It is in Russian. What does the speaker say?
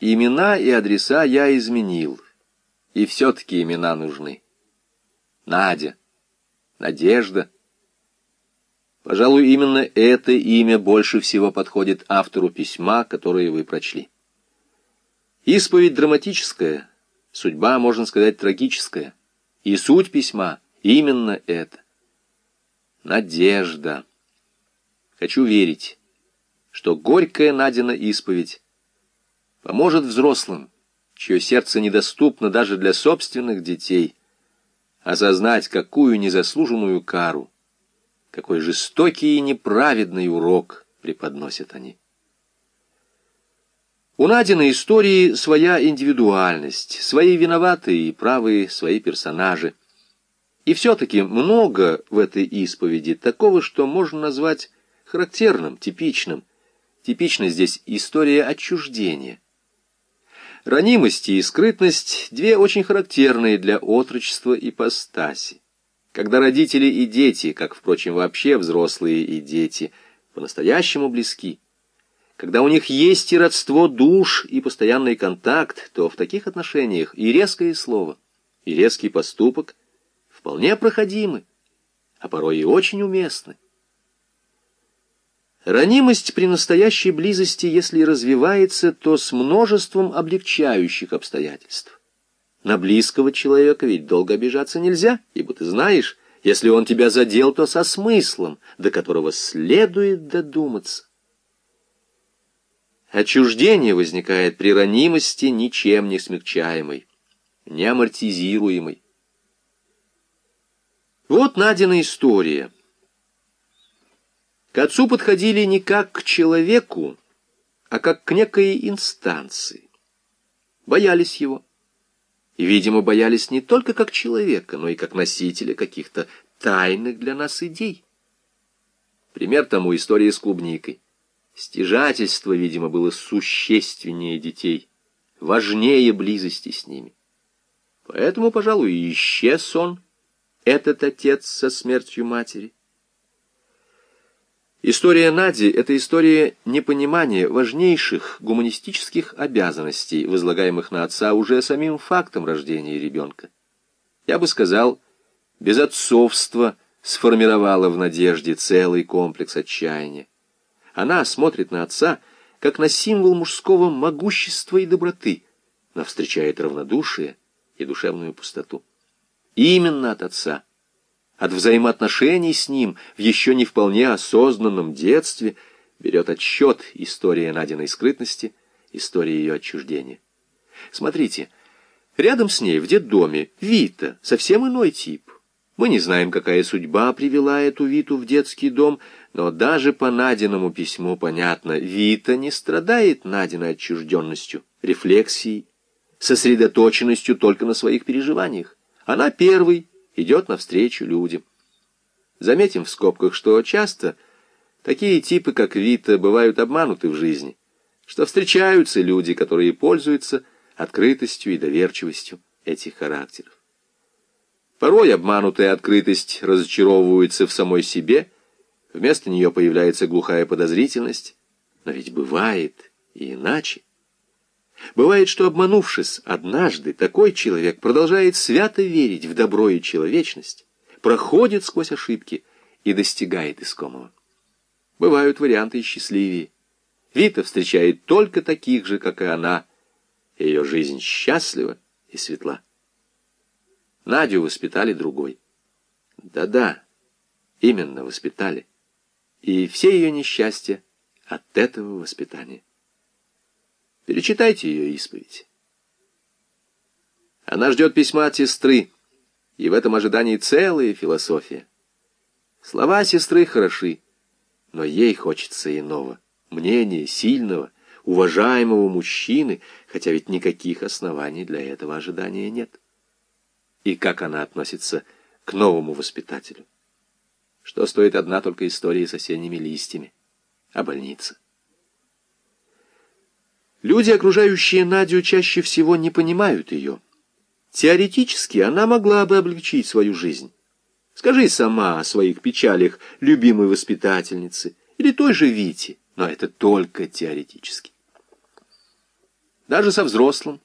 Имена и адреса я изменил, и все-таки имена нужны. Надя, Надежда. Пожалуй, именно это имя больше всего подходит автору письма, которое вы прочли. Исповедь драматическая, судьба, можно сказать, трагическая. И суть письма именно это. Надежда. Хочу верить, что горькая Надина исповедь поможет взрослым, чье сердце недоступно даже для собственных детей, осознать, какую незаслуженную кару, какой жестокий и неправедный урок преподносят они. У Надиной истории своя индивидуальность, свои виноватые и правые свои персонажи. И все-таки много в этой исповеди такого, что можно назвать характерным, типичным. Типична здесь история отчуждения. Ранимость и скрытность – две очень характерные для отрочества ипостаси. Когда родители и дети, как, впрочем, вообще взрослые и дети, по-настоящему близки – когда у них есть и родство душ, и постоянный контакт, то в таких отношениях и резкое слово, и резкий поступок вполне проходимы, а порой и очень уместны. Ранимость при настоящей близости, если развивается, то с множеством облегчающих обстоятельств. На близкого человека ведь долго обижаться нельзя, ибо ты знаешь, если он тебя задел, то со смыслом, до которого следует додуматься. Отчуждение возникает при ранимости ничем не смягчаемой, не амортизируемой. Вот Надина история. К отцу подходили не как к человеку, а как к некой инстанции. Боялись его. И, видимо, боялись не только как человека, но и как носителя каких-то тайных для нас идей. Пример тому история с клубникой. Стяжательство, видимо, было существеннее детей, важнее близости с ними. Поэтому, пожалуй, исчез он, этот отец со смертью матери. История Нади — это история непонимания важнейших гуманистических обязанностей, возлагаемых на отца уже самим фактом рождения ребенка. Я бы сказал, безотцовство сформировало в Надежде целый комплекс отчаяния. Она смотрит на отца, как на символ мужского могущества и доброты, но встречает равнодушие и душевную пустоту. Именно от отца, от взаимоотношений с ним в еще не вполне осознанном детстве берет отсчет история Надиной скрытности, история ее отчуждения. Смотрите, рядом с ней в детдоме Вита, совсем иной тип. Мы не знаем, какая судьба привела эту Виту в детский дом, но даже по Надиному письму понятно, Вита не страдает Надиной отчужденностью, рефлексией, сосредоточенностью только на своих переживаниях. Она первый идет навстречу людям. Заметим в скобках, что часто такие типы, как Вита, бывают обмануты в жизни, что встречаются люди, которые пользуются открытостью и доверчивостью этих характеров. Порой обманутая открытость разочаровывается в самой себе – Вместо нее появляется глухая подозрительность. Но ведь бывает и иначе. Бывает, что, обманувшись однажды, такой человек продолжает свято верить в добро и человечность, проходит сквозь ошибки и достигает искомого. Бывают варианты счастливее. Вита встречает только таких же, как и она. Ее жизнь счастлива и светла. Надю воспитали другой. Да-да, именно воспитали и все ее несчастья от этого воспитания. Перечитайте ее исповедь. Она ждет письма от сестры, и в этом ожидании целая философия. Слова сестры хороши, но ей хочется иного, мнения сильного, уважаемого мужчины, хотя ведь никаких оснований для этого ожидания нет. И как она относится к новому воспитателю? Что стоит одна только история с осенними листьями? А больница? Люди, окружающие Надю, чаще всего не понимают ее. Теоретически она могла бы облегчить свою жизнь. Скажи сама о своих печалях любимой воспитательницы или той же Вите, но это только теоретически. даже со взрослым,